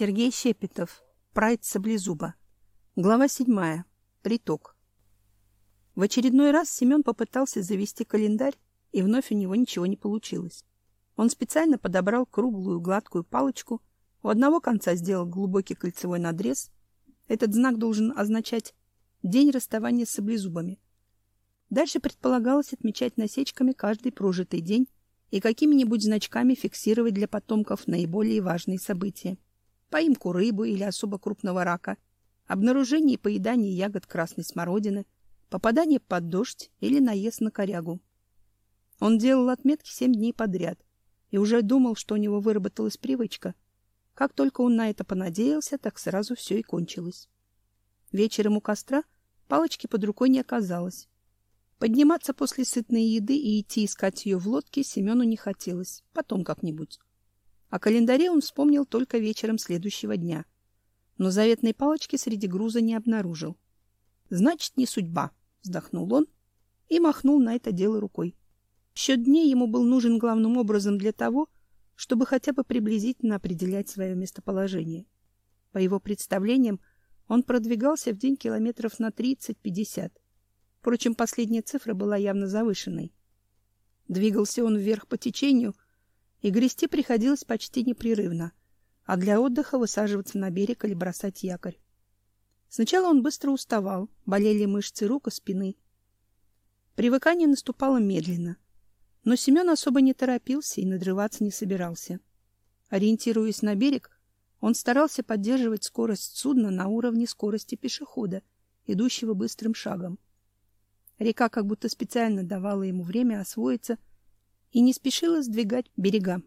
Сергей Щепетов. Прайд Саблезуба. Глава седьмая. Приток. В очередной раз Семен попытался завести календарь, и вновь у него ничего не получилось. Он специально подобрал круглую гладкую палочку, у одного конца сделал глубокий кольцевой надрез. Этот знак должен означать день расставания с саблезубами. Дальше предполагалось отмечать насечками каждый прожитый день и какими-нибудь значками фиксировать для потомков наиболее важные события поимку рыбы или особо крупного рака, обнаружение и поедание ягод красной смородины, попадание под дождь или наезд на корягу. Он делал отметки семь дней подряд и уже думал, что у него выработалась привычка. Как только он на это понадеялся, так сразу все и кончилось. Вечером у костра палочки под рукой не оказалось. Подниматься после сытной еды и идти искать ее в лодке Семену не хотелось, потом как-нибудь. О календаре он вспомнил только вечером следующего дня. Но заветной палочки среди груза не обнаружил. «Значит, не судьба», — вздохнул он и махнул на это дело рукой. Счет дней ему был нужен главным образом для того, чтобы хотя бы приблизительно определять свое местоположение. По его представлениям, он продвигался в день километров на 30-50. Впрочем, последняя цифра была явно завышенной. Двигался он вверх по течению — и грести приходилось почти непрерывно, а для отдыха высаживаться на берег или бросать якорь. Сначала он быстро уставал, болели мышцы рук и спины. Привыкание наступало медленно, но Семен особо не торопился и надрываться не собирался. Ориентируясь на берег, он старался поддерживать скорость судна на уровне скорости пешехода, идущего быстрым шагом. Река как будто специально давала ему время освоиться и не спешила сдвигать берега.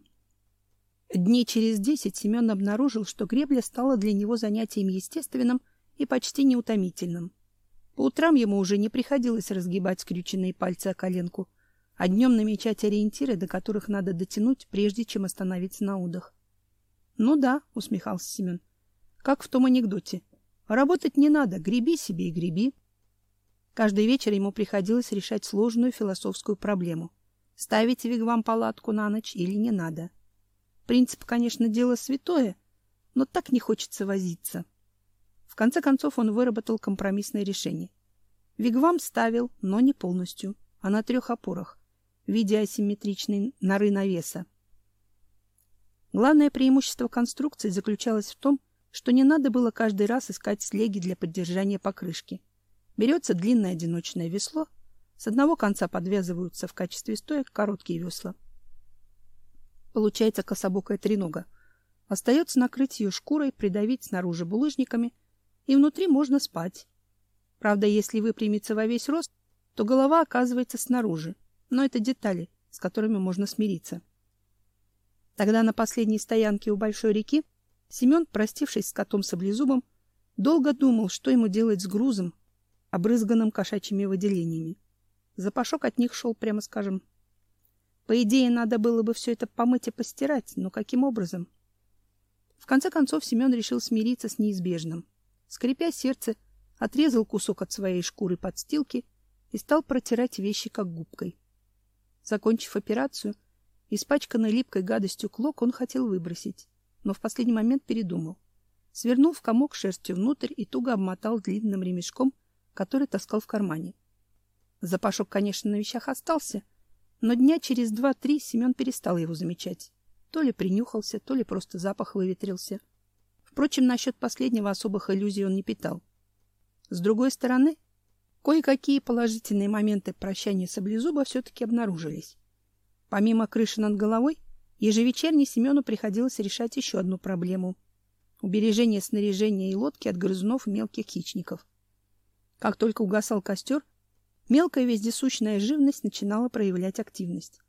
Дней через десять Семен обнаружил, что гребля стала для него занятием естественным и почти неутомительным. По утрам ему уже не приходилось разгибать скрюченные пальцы о коленку, а днем намечать ориентиры, до которых надо дотянуть, прежде чем остановиться на удах. — Ну да, — усмехался Семен, — как в том анекдоте. Работать не надо, греби себе и греби. Каждый вечер ему приходилось решать сложную философскую проблему — ставить вигвам палатку на ночь или не надо. Принцип, конечно, дело святое, но так не хочется возиться. В конце концов он выработал компромиссное решение. Вигвам ставил, но не полностью, а на трех опорах, в виде асимметричной норы навеса. Главное преимущество конструкции заключалось в том, что не надо было каждый раз искать слеги для поддержания покрышки. Берется длинное одиночное весло — с одного конца подвязываются в качестве стоек короткие весла. Получается кособокая тренога. Остается накрыть ее шкурой, придавить снаружи булыжниками, и внутри можно спать. Правда, если выпрямиться во весь рост, то голова оказывается снаружи, но это детали, с которыми можно смириться. Тогда на последней стоянке у большой реки Семен, простившись с котом Саблезубом, долго думал, что ему делать с грузом, обрызганным кошачьими выделениями. Запашок от них шел, прямо скажем. По идее, надо было бы все это помыть и постирать, но каким образом? В конце концов Семен решил смириться с неизбежным. Скрипя сердце, отрезал кусок от своей шкуры подстилки и стал протирать вещи как губкой. Закончив операцию, испачканный липкой гадостью клок он хотел выбросить, но в последний момент передумал. Свернул в комок шерстью внутрь и туго обмотал длинным ремешком, который таскал в кармане. Запашок, конечно, на вещах остался, но дня через два-три Семен перестал его замечать. То ли принюхался, то ли просто запах выветрился. Впрочем, насчет последнего особых иллюзий он не питал. С другой стороны, кое-какие положительные моменты прощания Саблезуба все-таки обнаружились. Помимо крыши над головой, ежевечерне Семену приходилось решать еще одну проблему — убережение снаряжения и лодки от грызунов и мелких хищников. Как только угасал костер, Мелкая вездесущная живность начинала проявлять активность.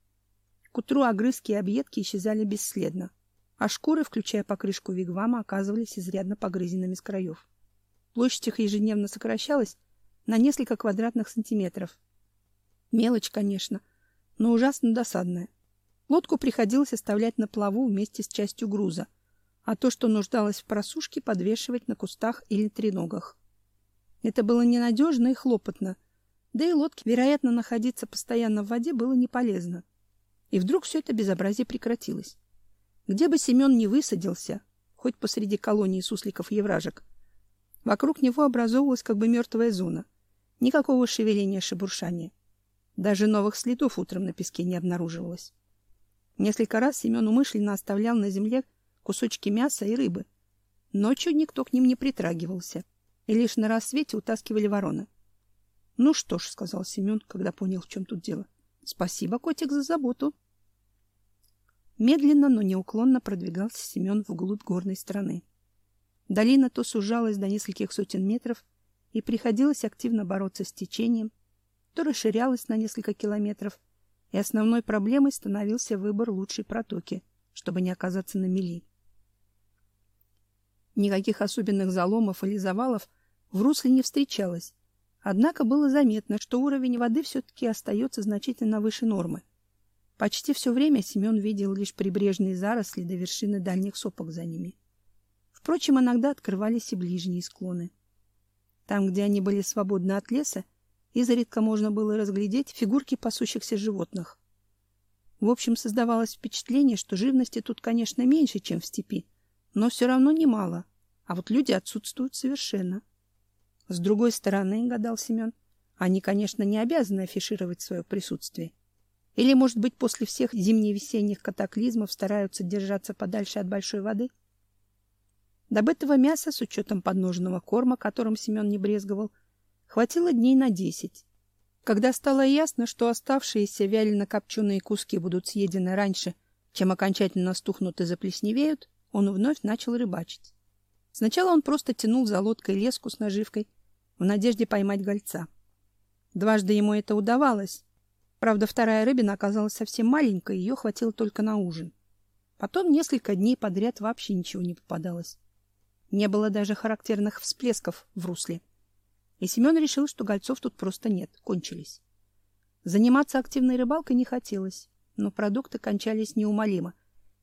К утру огрызки и объедки исчезали бесследно, а шкуры, включая покрышку вигвама, оказывались изрядно погрызенными с краев. Площадь их ежедневно сокращалась на несколько квадратных сантиметров. Мелочь, конечно, но ужасно досадная. Лодку приходилось оставлять на плаву вместе с частью груза, а то, что нуждалось в просушке, подвешивать на кустах или треногах. Это было ненадежно и хлопотно, да и лодке, вероятно, находиться постоянно в воде было не полезно. И вдруг все это безобразие прекратилось. Где бы Семен ни высадился, хоть посреди колонии сусликов и евражек. Вокруг него образовывалась как бы мертвая зона. Никакого шевеления, шебуршания. Даже новых следов утром на песке не обнаруживалось. Несколько раз Семен умышленно оставлял на земле кусочки мяса и рыбы. Ночью никто к ним не притрагивался, и лишь на рассвете утаскивали вороны. — Ну что ж, — сказал Семен, когда понял, в чем тут дело. — Спасибо, котик, за заботу. Медленно, но неуклонно продвигался Семен вглубь горной страны. Долина то сужалась до нескольких сотен метров, и приходилось активно бороться с течением, то расширялась на несколько километров, и основной проблемой становился выбор лучшей протоки, чтобы не оказаться на мели. Никаких особенных заломов или завалов в русле не встречалось, однако было заметно, что уровень воды все-таки остается значительно выше нормы. Почти все время Семен видел лишь прибрежные заросли до вершины дальних сопок за ними. Впрочем, иногда открывались и ближние склоны. Там, где они были свободны от леса, изредка можно было разглядеть фигурки пасущихся животных. В общем, создавалось впечатление, что живности тут, конечно, меньше, чем в степи, но все равно немало, а вот люди отсутствуют совершенно. С другой стороны, гадал Семен, они, конечно, не обязаны афишировать свое присутствие. Или, может быть, после всех зимне-весенних катаклизмов стараются держаться подальше от большой воды? Добытого мяса, с учетом подножного корма, которым Семен не брезговал, хватило дней на десять. Когда стало ясно, что оставшиеся вялено-копченые куски будут съедены раньше, чем окончательно стухнут и заплесневеют, он вновь начал рыбачить. Сначала он просто тянул за лодкой леску с наживкой в надежде поймать гольца. Дважды ему это удавалось, Правда, вторая рыбина оказалась совсем маленькой, ее хватило только на ужин. Потом несколько дней подряд вообще ничего не попадалось. Не было даже характерных всплесков в русле. И Семен решил, что гольцов тут просто нет, кончились. Заниматься активной рыбалкой не хотелось, но продукты кончались неумолимо,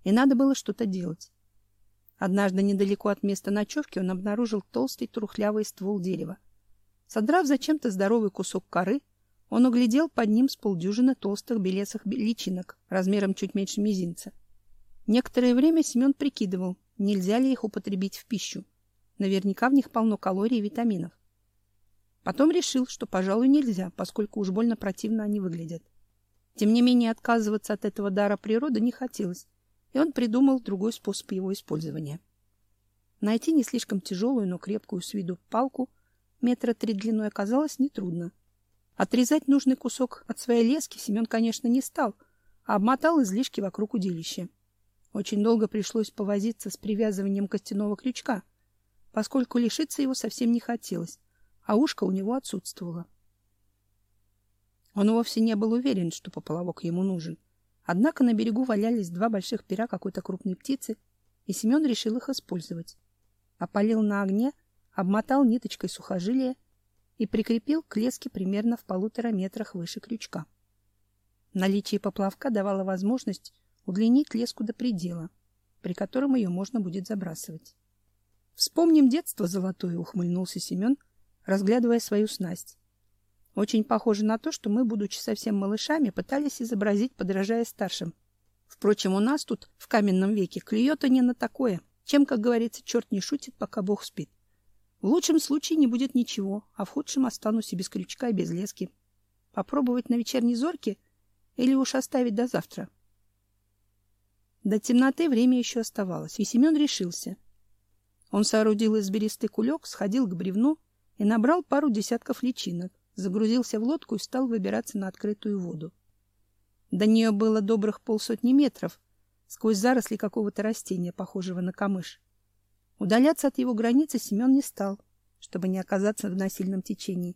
и надо было что-то делать. Однажды недалеко от места ночевки он обнаружил толстый трухлявый ствол дерева. Содрав зачем-то здоровый кусок коры, он углядел под ним с полдюжины толстых белесых личинок, размером чуть меньше мизинца. Некоторое время Семен прикидывал, нельзя ли их употребить в пищу. Наверняка в них полно калорий и витаминов. Потом решил, что, пожалуй, нельзя, поскольку уж больно противно они выглядят. Тем не менее, отказываться от этого дара природы не хотелось, и он придумал другой способ его использования. Найти не слишком тяжелую, но крепкую с виду палку метра три длиной оказалось нетрудно. Отрезать нужный кусок от своей лески Семен, конечно, не стал, а обмотал излишки вокруг удилища. Очень долго пришлось повозиться с привязыванием костяного крючка, поскольку лишиться его совсем не хотелось, а ушко у него отсутствовало. Он вовсе не был уверен, что поплавок ему нужен. Однако на берегу валялись два больших пера какой-то крупной птицы, и Семен решил их использовать. Опалил на огне, обмотал ниточкой сухожилия и прикрепил к леске примерно в полутора метрах выше крючка. Наличие поплавка давало возможность удлинить леску до предела, при котором ее можно будет забрасывать. Вспомним детство золотое, ухмыльнулся Семен, разглядывая свою снасть. Очень похоже на то, что мы, будучи совсем малышами, пытались изобразить, подражая старшим. Впрочем, у нас тут в каменном веке клюет не на такое, чем, как говорится, черт не шутит, пока Бог спит. В лучшем случае не будет ничего, а в худшем останусь и без крючка, и без лески. Попробовать на вечерней зорке или уж оставить до завтра? До темноты время еще оставалось, и Семен решился. Он соорудил из бересты кулек, сходил к бревну и набрал пару десятков личинок, загрузился в лодку и стал выбираться на открытую воду. До нее было добрых полсотни метров, сквозь заросли какого-то растения, похожего на камыш. Удаляться от его границы Семен не стал, чтобы не оказаться в насильном течении,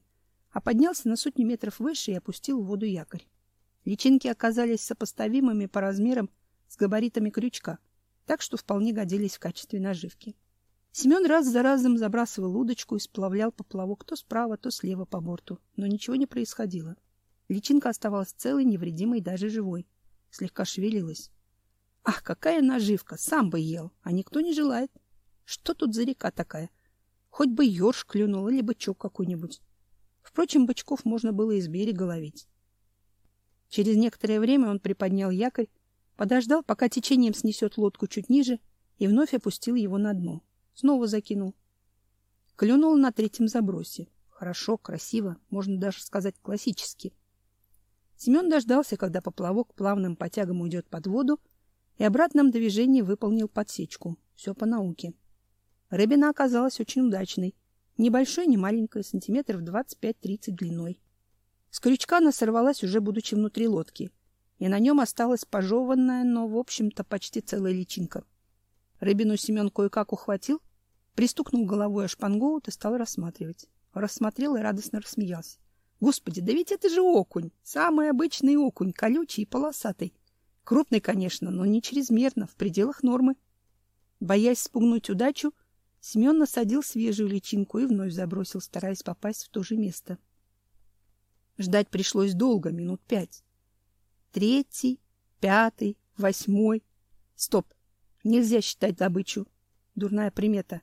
а поднялся на сотню метров выше и опустил в воду якорь. Личинки оказались сопоставимыми по размерам с габаритами крючка, так что вполне годились в качестве наживки. Семен раз за разом забрасывал удочку и сплавлял поплавок то справа, то слева по борту, но ничего не происходило. Личинка оставалась целой, невредимой, даже живой. Слегка шевелилась. Ах, какая наживка! Сам бы ел, а никто не желает. Что тут за река такая? Хоть бы ёрш клюнул или бычок какой-нибудь. Впрочем, бычков можно было из берега ловить. Через некоторое время он приподнял якорь, подождал, пока течением снесет лодку чуть ниже, и вновь опустил его на дно. Снова закинул. Клюнул на третьем забросе. Хорошо, красиво, можно даже сказать классически. Семен дождался, когда поплавок плавным потягом уйдет под воду, и обратном движении выполнил подсечку. Все по науке. Рыбина оказалась очень удачной. Небольшой, не маленькой, сантиметров 25-30 длиной. С крючка она сорвалась, уже будучи внутри лодки, и на нем осталась пожеванная, но, в общем-то, почти целая личинка. Рыбину Семен кое-как ухватил, пристукнул головой о шпангоут и стал рассматривать. Рассмотрел и радостно рассмеялся. Господи, да ведь это же окунь, самый обычный окунь, колючий и полосатый. Крупный, конечно, но не чрезмерно, в пределах нормы. Боясь спугнуть удачу, Семен насадил свежую личинку и вновь забросил, стараясь попасть в то же место. Ждать пришлось долго, минут пять. Третий, пятый, восьмой. Стоп, нельзя считать добычу. Дурная примета.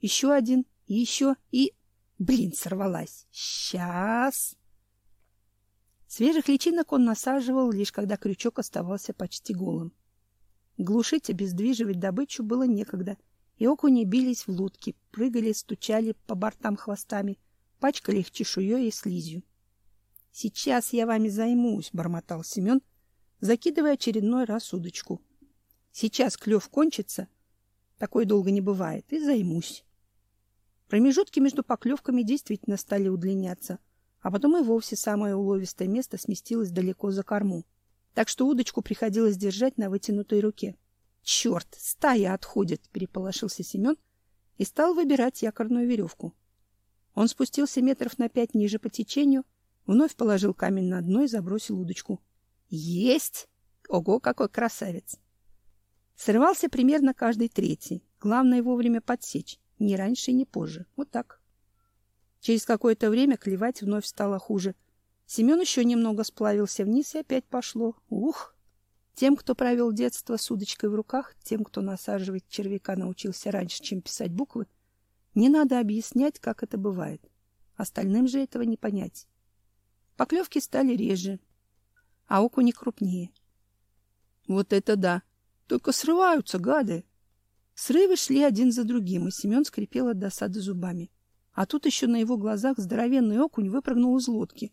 Еще один, еще и... Блин, сорвалась. Сейчас. Свежих личинок он насаживал, лишь когда крючок оставался почти голым. Глушить, обездвиживать добычу было некогда, и окуни бились в лодке, прыгали, стучали по бортам хвостами, пачкали их чешуей и слизью. — Сейчас я вами займусь, — бормотал Семен, закидывая очередной раз удочку. — Сейчас клев кончится, такой долго не бывает, и займусь. Промежутки между поклевками действительно стали удлиняться, а потом и вовсе самое уловистое место сместилось далеко за корму, так что удочку приходилось держать на вытянутой руке. «Черт, стая отходит!» — переполошился Семен и стал выбирать якорную веревку. Он спустился метров на пять ниже по течению, вновь положил камень на дно и забросил удочку. «Есть! Ого, какой красавец!» Срывался примерно каждый третий. Главное вовремя подсечь. Ни раньше, ни позже. Вот так. Через какое-то время клевать вновь стало хуже. Семен еще немного сплавился вниз и опять пошло. Ух! Тем, кто провел детство с удочкой в руках, тем, кто насаживать червяка научился раньше, чем писать буквы, не надо объяснять, как это бывает. Остальным же этого не понять. Поклевки стали реже, а окуни крупнее. Вот это да! Только срываются, гады! Срывы шли один за другим, и Семен скрипел от досады зубами. А тут еще на его глазах здоровенный окунь выпрыгнул из лодки.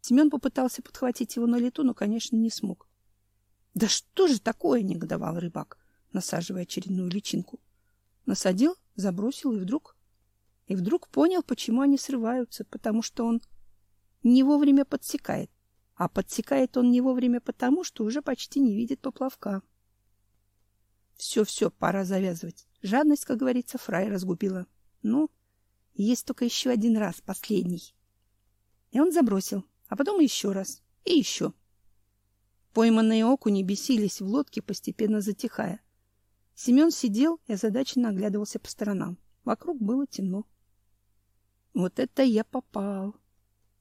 Семен попытался подхватить его на лету, но, конечно, не смог. — Да что же такое? — негодовал рыбак, насаживая очередную личинку. Насадил, забросил и вдруг... И вдруг понял, почему они срываются, потому что он не вовремя подсекает. А подсекает он не вовремя потому, что уже почти не видит поплавка. Все-все, пора завязывать. Жадность, как говорится, фрай разгубила. Ну, есть только еще один раз, последний. И он забросил, а потом еще раз, и еще. Пойманные окуни бесились в лодке, постепенно затихая. Семен сидел и озадаченно оглядывался по сторонам. Вокруг было темно. Вот это я попал.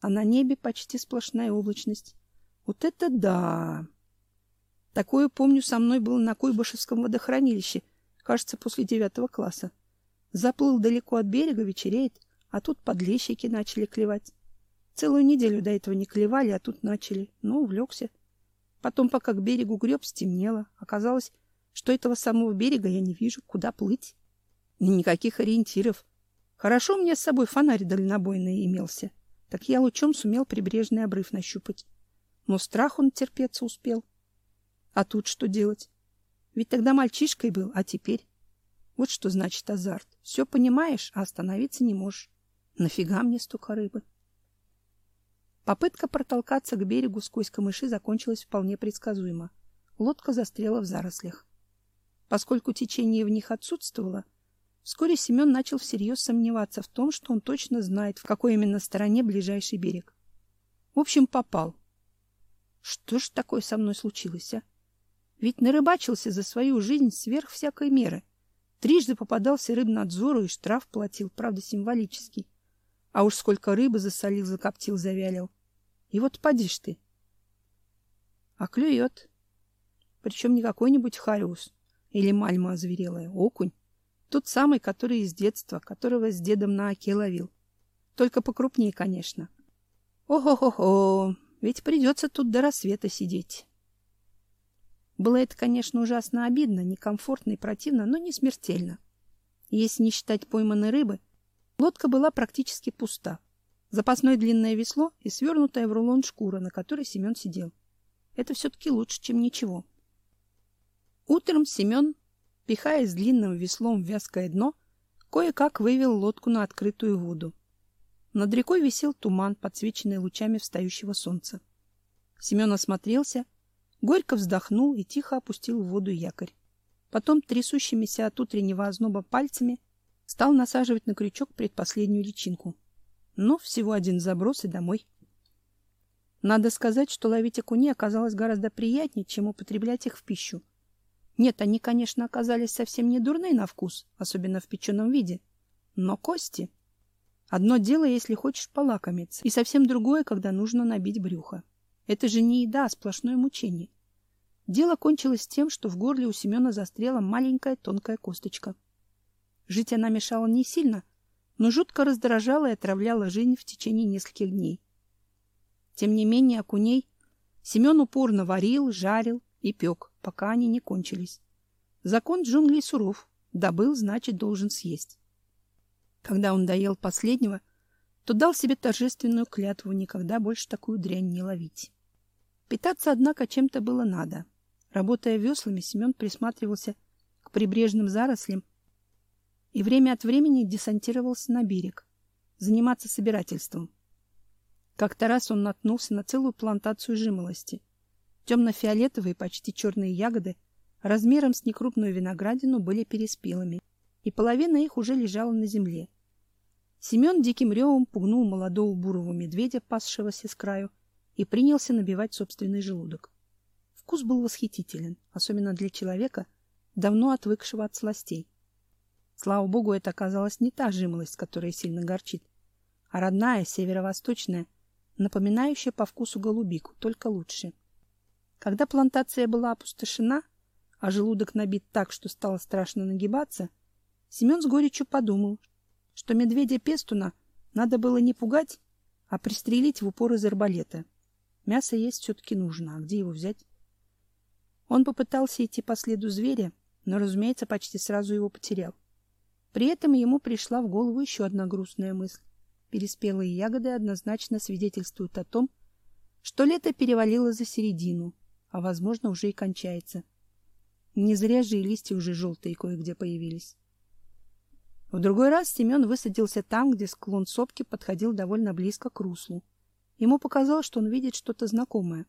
А на небе почти сплошная облачность. Вот это да! Такое, помню, со мной было на Куйбышевском водохранилище, кажется, после девятого класса. Заплыл далеко от берега, вечереет, а тут подлещики начали клевать. Целую неделю до этого не клевали, а тут начали. Ну, увлекся. Потом, пока к берегу греб, стемнело. Оказалось, что этого самого берега я не вижу, куда плыть. И никаких ориентиров. Хорошо мне с собой фонарь дальнобойный имелся. Так я лучом сумел прибрежный обрыв нащупать. Но страх он терпеться успел. А тут что делать? Ведь тогда мальчишкой был, а теперь... Вот что значит азарт. Все понимаешь, а остановиться не можешь. Нафига мне столько рыбы? Попытка протолкаться к берегу сквозь камыши закончилась вполне предсказуемо. Лодка застряла в зарослях. Поскольку течение в них отсутствовало, вскоре Семен начал всерьез сомневаться в том, что он точно знает, в какой именно стороне ближайший берег. В общем, попал. Что ж такое со мной случилось, а? Ведь нарыбачился за свою жизнь сверх всякой меры. Трижды попадался рыбнадзору и штраф платил, правда, символический. А уж сколько рыбы засолил, закоптил, завялил. И вот поди ж ты. А клюет. Причем не какой-нибудь хариус или мальма озверелая, окунь. Тот самый, который из детства, которого с дедом на оке ловил. Только покрупнее, конечно. Ого-го-го, ведь придется тут до рассвета сидеть. Было это, конечно, ужасно обидно, некомфортно и противно, но не смертельно. Если не считать пойманной рыбы, лодка была практически пуста. Запасное длинное весло и свернутая в рулон шкура, на которой Семен сидел. Это все-таки лучше, чем ничего. Утром Семен, пихаясь длинным веслом в вязкое дно, кое-как вывел лодку на открытую воду. Над рекой висел туман, подсвеченный лучами встающего солнца. Семен осмотрелся, горько вздохнул и тихо опустил в воду якорь. Потом трясущимися от утреннего озноба пальцами стал насаживать на крючок предпоследнюю личинку. Но всего один заброс и домой. Надо сказать, что ловить окуней оказалось гораздо приятнее, чем употреблять их в пищу. Нет, они, конечно, оказались совсем не дурны на вкус, особенно в печеном виде. Но кости... Одно дело, если хочешь полакомиться, и совсем другое, когда нужно набить брюхо. Это же не еда, а сплошное мучение. Дело кончилось тем, что в горле у Семена застряла маленькая тонкая косточка. Жить она мешала не сильно, но жутко раздражала и отравляла жизнь в течение нескольких дней. Тем не менее, окуней Семен упорно варил, жарил и пек, пока они не кончились. Закон джунглей суров. Добыл, значит, должен съесть. Когда он доел последнего, то дал себе торжественную клятву никогда больше такую дрянь не ловить. Питаться, однако, чем-то было надо. Работая веслами, Семен присматривался к прибрежным зарослям и время от времени десантировался на берег, заниматься собирательством. Как-то раз он наткнулся на целую плантацию жимолости. Темно-фиолетовые, почти черные ягоды размером с некрупную виноградину были переспелыми, и половина их уже лежала на земле. Семен диким ревом пугнул молодого бурого медведя, пасшегося с краю, и принялся набивать собственный желудок. Вкус был восхитителен, особенно для человека, давно отвыкшего от сластей. Слава богу, это оказалась не та жимолость, которая сильно горчит, а родная, северо-восточная, напоминающая по вкусу голубику, только лучше. Когда плантация была опустошена, а желудок набит так, что стало страшно нагибаться, Семен с горечью подумал, что медведя-пестуна надо было не пугать, а пристрелить в упор из арбалета. Мясо есть все-таки нужно, а где его взять? Он попытался идти по следу зверя, но, разумеется, почти сразу его потерял. При этом ему пришла в голову еще одна грустная мысль. Переспелые ягоды однозначно свидетельствуют о том, что лето перевалило за середину, а, возможно, уже и кончается. Не зря же и листья уже желтые кое-где появились. В другой раз Семен высадился там, где склон сопки подходил довольно близко к руслу. Ему показалось, что он видит что-то знакомое.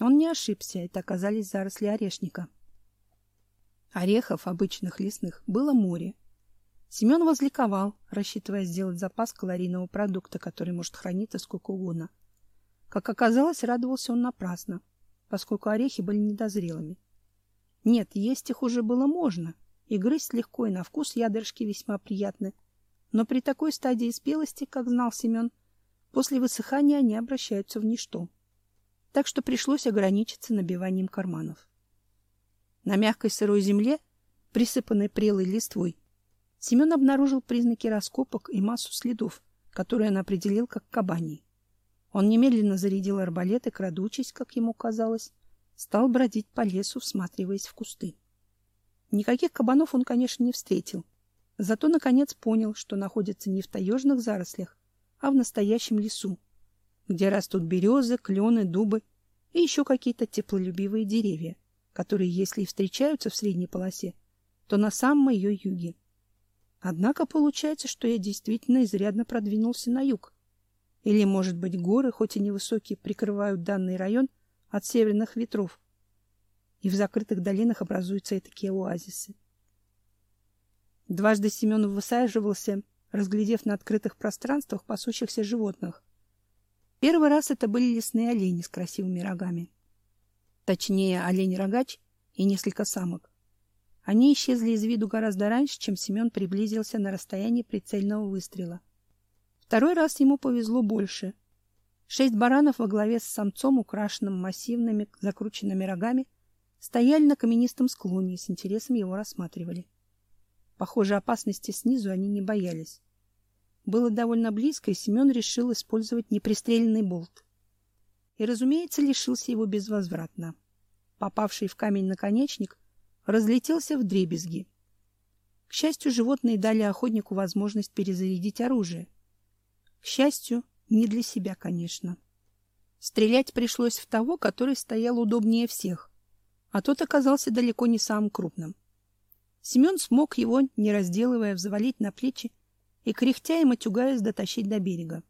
Он не ошибся, это оказались заросли орешника. Орехов, обычных лесных, было море. Семен возликовал, рассчитывая сделать запас калорийного продукта, который может храниться сколько угодно. Как оказалось, радовался он напрасно, поскольку орехи были недозрелыми. Нет, есть их уже было можно, и грызть легко, и на вкус ядрышки весьма приятны. Но при такой стадии спелости, как знал Семен, после высыхания они обращаются в ничто. Так что пришлось ограничиться набиванием карманов. На мягкой сырой земле, присыпанной прелой листвой, Семен обнаружил признаки раскопок и массу следов, которые он определил как кабани. Он немедленно зарядил арбалет и, крадучись, как ему казалось, стал бродить по лесу, всматриваясь в кусты. Никаких кабанов он, конечно, не встретил. Зато, наконец, понял, что находится не в таежных зарослях, а в настоящем лесу, где растут березы, клены, дубы и еще какие-то теплолюбивые деревья, которые, если и встречаются в средней полосе, то на самом ее юге. Однако получается, что я действительно изрядно продвинулся на юг. Или, может быть, горы, хоть и невысокие, прикрывают данный район от северных ветров, и в закрытых долинах образуются и такие оазисы. Дважды Семен высаживался, разглядев на открытых пространствах пасущихся животных. Первый раз это были лесные олени с красивыми рогами. Точнее, олень-рогач и несколько самок. Они исчезли из виду гораздо раньше, чем Семен приблизился на расстояние прицельного выстрела. Второй раз ему повезло больше. Шесть баранов во главе с самцом, украшенным массивными закрученными рогами, стояли на каменистом склоне и с интересом его рассматривали. Похоже, опасности снизу они не боялись. Было довольно близко, и Семен решил использовать непристреленный болт. И, разумеется, лишился его безвозвратно. попавший в камень наконечник, разлетелся в дребезги. К счастью, животные дали охотнику возможность перезарядить оружие. К счастью, не для себя, конечно. Стрелять пришлось в того, который стоял удобнее всех, а тот оказался далеко не самым крупным. Семен смог его, не разделывая, взвалить на плечи и, кряхтя и матюгаясь, дотащить до берега.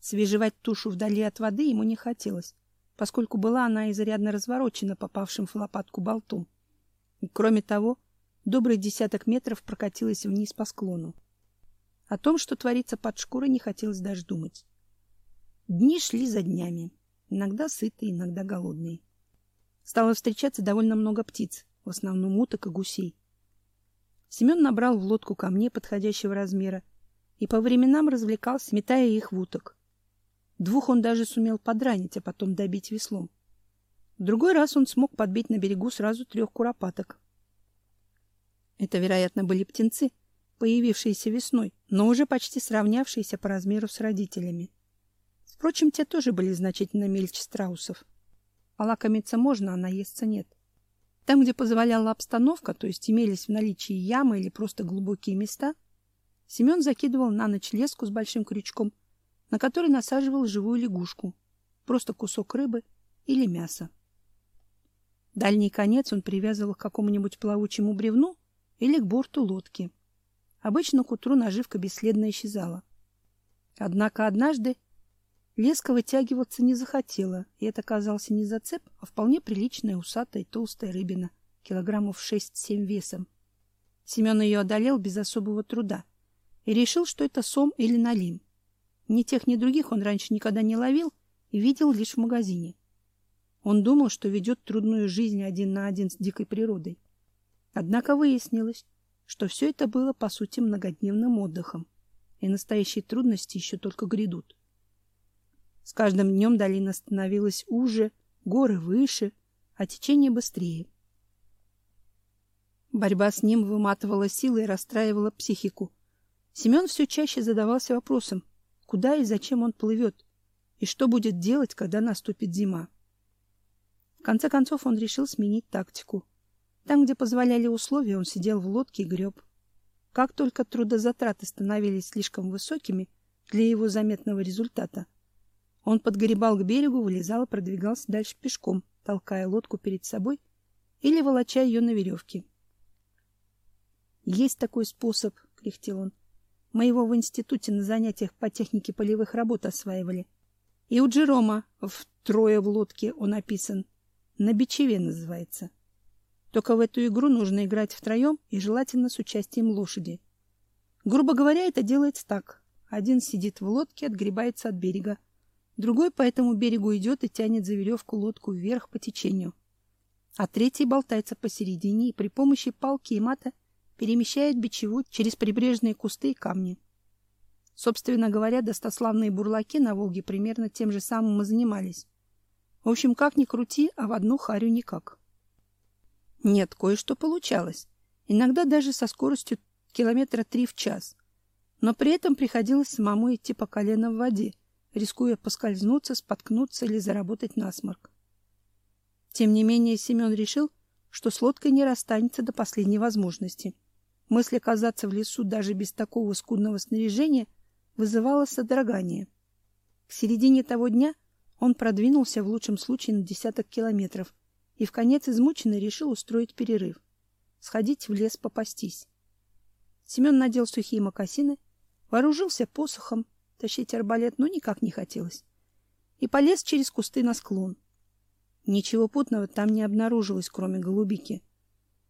Свежевать тушу вдали от воды ему не хотелось, поскольку была она изрядно разворочена попавшим в лопатку болтом. И, кроме того, добрый десяток метров прокатилась вниз по склону. О том, что творится под шкурой, не хотелось даже думать. Дни шли за днями, иногда сытые, иногда голодные. Стало встречаться довольно много птиц, в основном уток и гусей. Семен набрал в лодку камней подходящего размера и по временам развлекался, метая их в уток. Двух он даже сумел подранить, а потом добить веслом. В другой раз он смог подбить на берегу сразу трех куропаток. Это, вероятно, были птенцы, появившиеся весной, но уже почти сравнявшиеся по размеру с родителями. Впрочем, те тоже были значительно мельче страусов. А лакомиться можно, а наесться нет. Там, где позволяла обстановка, то есть имелись в наличии ямы или просто глубокие места, Семен закидывал на ночь леску с большим крючком — на который насаживал живую лягушку, просто кусок рыбы или мяса. Дальний конец он привязывал к какому-нибудь плавучему бревну или к борту лодки. Обычно к утру наживка бесследно исчезала. Однако однажды леска вытягиваться не захотела, и это оказался не зацеп, а вполне приличная усатая толстая рыбина, килограммов шесть-семь весом. Семен ее одолел без особого труда и решил, что это сом или налим. Ни тех, ни других он раньше никогда не ловил и видел лишь в магазине. Он думал, что ведет трудную жизнь один на один с дикой природой. Однако выяснилось, что все это было, по сути, многодневным отдыхом, и настоящие трудности еще только грядут. С каждым днем долина становилась уже, горы выше, а течение быстрее. Борьба с ним выматывала силы и расстраивала психику. Семен все чаще задавался вопросом, куда и зачем он плывет, и что будет делать, когда наступит зима. В конце концов он решил сменить тактику. Там, где позволяли условия, он сидел в лодке и греб. Как только трудозатраты становились слишком высокими для его заметного результата, он подгребал к берегу, вылезал и продвигался дальше пешком, толкая лодку перед собой или волоча ее на веревке. «Есть такой способ», — кряхтел он, мы его в институте на занятиях по технике полевых работ осваивали. И у Джерома втрое в лодке он описан. На бичеве называется. Только в эту игру нужно играть втроем и желательно с участием лошади. Грубо говоря, это делается так. Один сидит в лодке, отгребается от берега. Другой по этому берегу идет и тянет за веревку лодку вверх по течению. А третий болтается посередине и при помощи палки и мата перемещает бичеву через прибрежные кусты и камни. Собственно говоря, достославные бурлаки на Волге примерно тем же самым и занимались. В общем, как ни крути, а в одну харю никак. Нет, кое-что получалось. Иногда даже со скоростью километра три в час. Но при этом приходилось самому идти по колено в воде, рискуя поскользнуться, споткнуться или заработать насморк. Тем не менее, Семен решил, что с лодкой не расстанется до последней возможности — Мысль оказаться в лесу даже без такого скудного снаряжения вызывала содрогание. К середине того дня он продвинулся в лучшем случае на десяток километров и в конец измученный решил устроить перерыв, сходить в лес попастись. Семен надел сухие мокасины, вооружился посохом, тащить арбалет, но никак не хотелось, и полез через кусты на склон. Ничего путного там не обнаружилось, кроме голубики.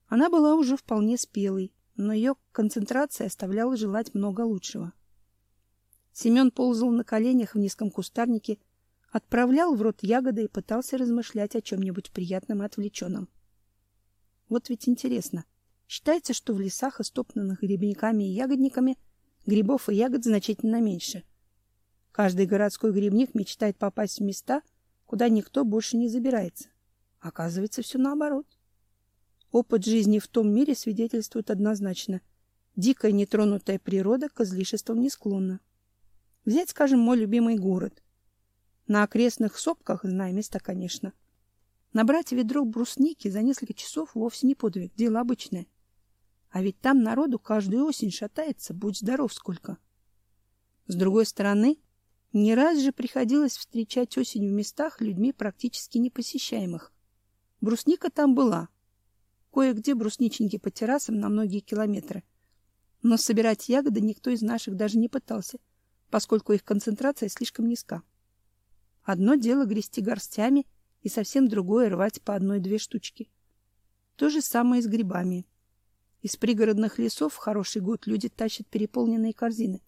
Она была уже вполне спелой, но ее концентрация оставляла желать много лучшего. Семен ползал на коленях в низком кустарнике, отправлял в рот ягоды и пытался размышлять о чем-нибудь приятном и отвлеченном. Вот ведь интересно. Считается, что в лесах, истоптанных грибниками и ягодниками, грибов и ягод значительно меньше. Каждый городской грибник мечтает попасть в места, куда никто больше не забирается. Оказывается, все наоборот. Опыт жизни в том мире свидетельствует однозначно. Дикая нетронутая природа к излишествам не склонна. Взять, скажем, мой любимый город. На окрестных сопках, знаю места, конечно. Набрать ведро брусники за несколько часов вовсе не подвиг, дело обычное. А ведь там народу каждую осень шатается, будь здоров сколько. С другой стороны, не раз же приходилось встречать осень в местах людьми практически непосещаемых. Брусника там была. Кое-где брусничники по террасам на многие километры. Но собирать ягоды никто из наших даже не пытался, поскольку их концентрация слишком низка. Одно дело грести горстями, и совсем другое рвать по одной-две штучки. То же самое с грибами. Из пригородных лесов в хороший год люди тащат переполненные корзины.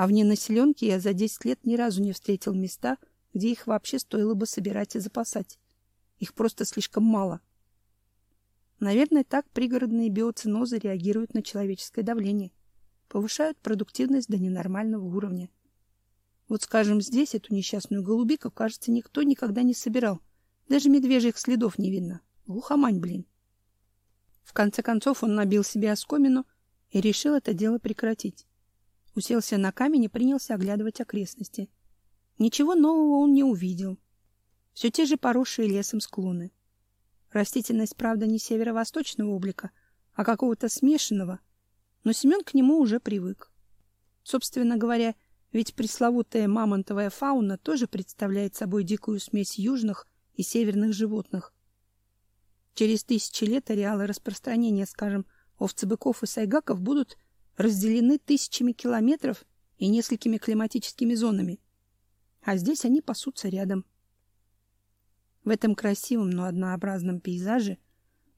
А в ненаселенке я за 10 лет ни разу не встретил места, где их вообще стоило бы собирать и запасать. Их просто слишком мало. Наверное, так пригородные биоцинозы реагируют на человеческое давление, повышают продуктивность до ненормального уровня. Вот, скажем, здесь эту несчастную голубику, кажется, никто никогда не собирал. Даже медвежьих следов не видно. Глухомань, блин. В конце концов он набил себе оскомину и решил это дело прекратить. Уселся на камень и принялся оглядывать окрестности. Ничего нового он не увидел. Все те же поросшие лесом склоны. Растительность, правда, не северо-восточного облика, а какого-то смешанного, но Семен к нему уже привык. Собственно говоря, ведь пресловутая мамонтовая фауна тоже представляет собой дикую смесь южных и северных животных. Через тысячи лет ареалы распространения, скажем, овцебыков и сайгаков будут разделены тысячами километров и несколькими климатическими зонами. А здесь они пасутся рядом. В этом красивом, но однообразном пейзаже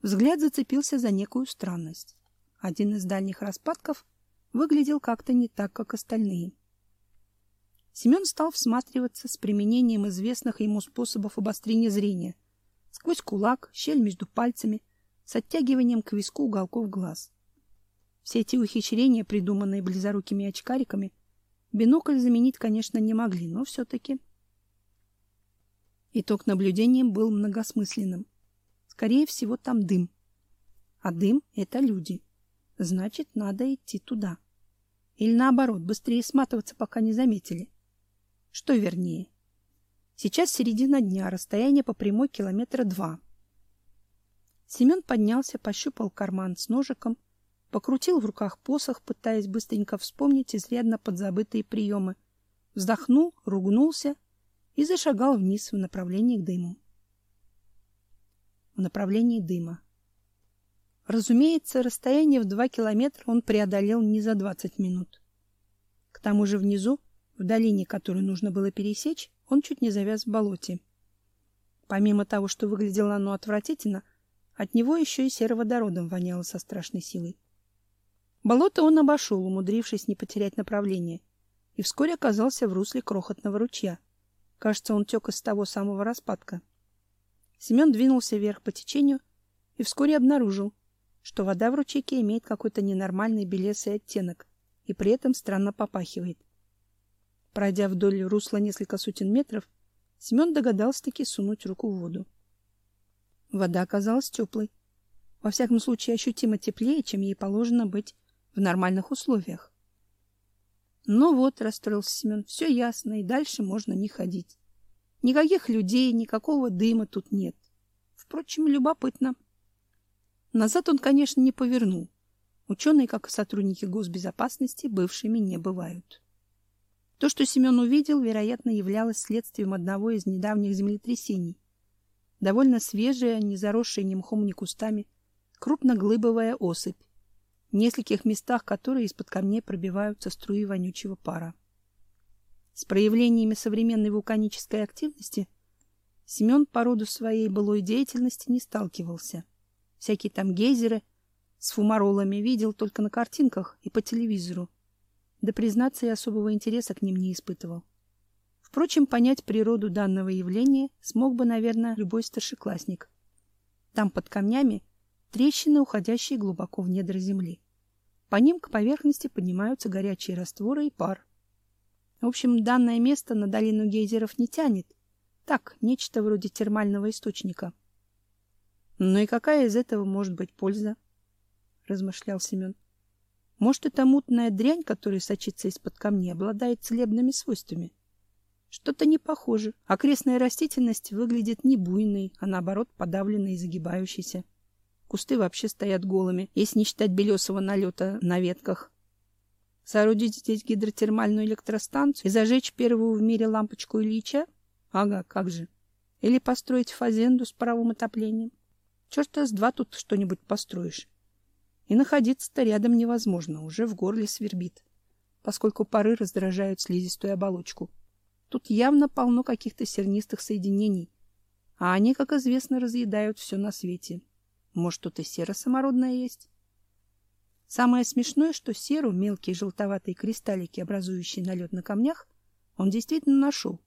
взгляд зацепился за некую странность. Один из дальних распадков выглядел как-то не так, как остальные. Семен стал всматриваться с применением известных ему способов обострения зрения. Сквозь кулак, щель между пальцами, с оттягиванием к виску уголков глаз. Все эти ухищрения, придуманные близорукими очкариками, бинокль заменить, конечно, не могли, но все-таки... Итог наблюдения был многосмысленным. Скорее всего, там дым. А дым — это люди. Значит, надо идти туда. Или наоборот, быстрее сматываться, пока не заметили. Что вернее? Сейчас середина дня, расстояние по прямой километра два. Семен поднялся, пощупал карман с ножиком, покрутил в руках посох, пытаясь быстренько вспомнить изрядно подзабытые приемы, вздохнул, ругнулся и зашагал вниз в направлении к дыму. В направлении дыма. Разумеется, расстояние в два километра он преодолел не за двадцать минут. К тому же внизу, в долине, которую нужно было пересечь, он чуть не завяз в болоте. Помимо того, что выглядело оно отвратительно, от него еще и сероводородом воняло со страшной силой. Болото он обошел, умудрившись не потерять направление, и вскоре оказался в русле крохотного ручья — Кажется, он тек из того самого распадка. Семен двинулся вверх по течению и вскоре обнаружил, что вода в ручейке имеет какой-то ненормальный белесый оттенок и при этом странно попахивает. Пройдя вдоль русла несколько сотен метров, Семен догадался-таки сунуть руку в воду. Вода оказалась теплой. Во всяком случае, ощутимо теплее, чем ей положено быть в нормальных условиях. Ну вот, расстроился Семен, все ясно, и дальше можно не ходить. Никаких людей, никакого дыма тут нет. Впрочем, любопытно. Назад он, конечно, не повернул. Ученые, как и сотрудники госбезопасности, бывшими не бывают. То, что Семен увидел, вероятно, являлось следствием одного из недавних землетрясений. Довольно свежая, не заросшая ни мхом, ни кустами, крупноглыбовая осыпь, в нескольких местах которой из-под камней пробиваются струи вонючего пара. С проявлениями современной вулканической активности Семен по роду своей былой деятельности не сталкивался. Всякие там гейзеры с фумаролами видел только на картинках и по телевизору. Да, признаться, я особого интереса к ним не испытывал. Впрочем, понять природу данного явления смог бы, наверное, любой старшеклассник. Там под камнями трещины, уходящие глубоко в недра земли. По ним к поверхности поднимаются горячие растворы и пар. В общем, данное место на долину гейзеров не тянет. Так, нечто вроде термального источника. Ну и какая из этого может быть польза? размышлял Семен. Может, эта мутная дрянь, которая сочится из-под камней, обладает целебными свойствами. Что-то не похоже. Окрестная растительность выглядит не буйной, а наоборот подавленной и загибающейся. Кусты вообще стоят голыми, если не считать белесого налета на ветках. Соорудить здесь гидротермальную электростанцию и зажечь первую в мире лампочку Ильича? Ага, как же. Или построить фазенду с паровым отоплением. Черта с два тут что-нибудь построишь. И находиться-то рядом невозможно, уже в горле свербит, поскольку пары раздражают слизистую оболочку. Тут явно полно каких-то сернистых соединений, а они, как известно, разъедают все на свете. Может, тут и сера самородная есть? Самое смешное, что серу, мелкие желтоватые кристаллики, образующие налет на камнях, он действительно нашел.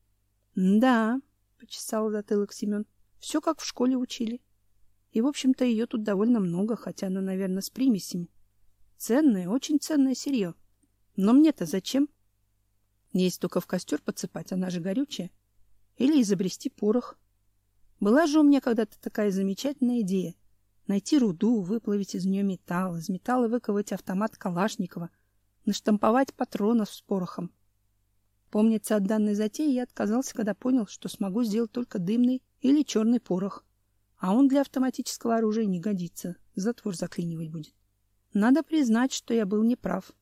— Да, — почесал затылок Семен, — все как в школе учили. И, в общем-то, ее тут довольно много, хотя она, наверное, с примесями. Ценное, очень ценное сырье. Но мне-то зачем? Есть только в костер подсыпать, она же горючая. Или изобрести порох. Была же у меня когда-то такая замечательная идея. Найти руду, выплавить из нее металл, из металла выковать автомат Калашникова, наштамповать патронов с порохом. Помнится, от данной затеи я отказался, когда понял, что смогу сделать только дымный или черный порох. А он для автоматического оружия не годится, затвор заклинивать будет. Надо признать, что я был неправ.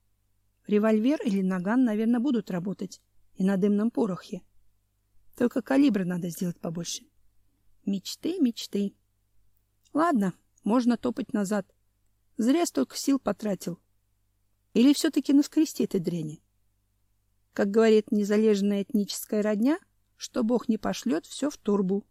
Револьвер или наган, наверное, будут работать и на дымном порохе. Только калибра надо сделать побольше. Мечты, мечты. Ладно, можно топать назад. Зря столько сил потратил. Или все-таки наскрести ты дрени? Как говорит незалежная этническая родня, что Бог не пошлет, все в турбу.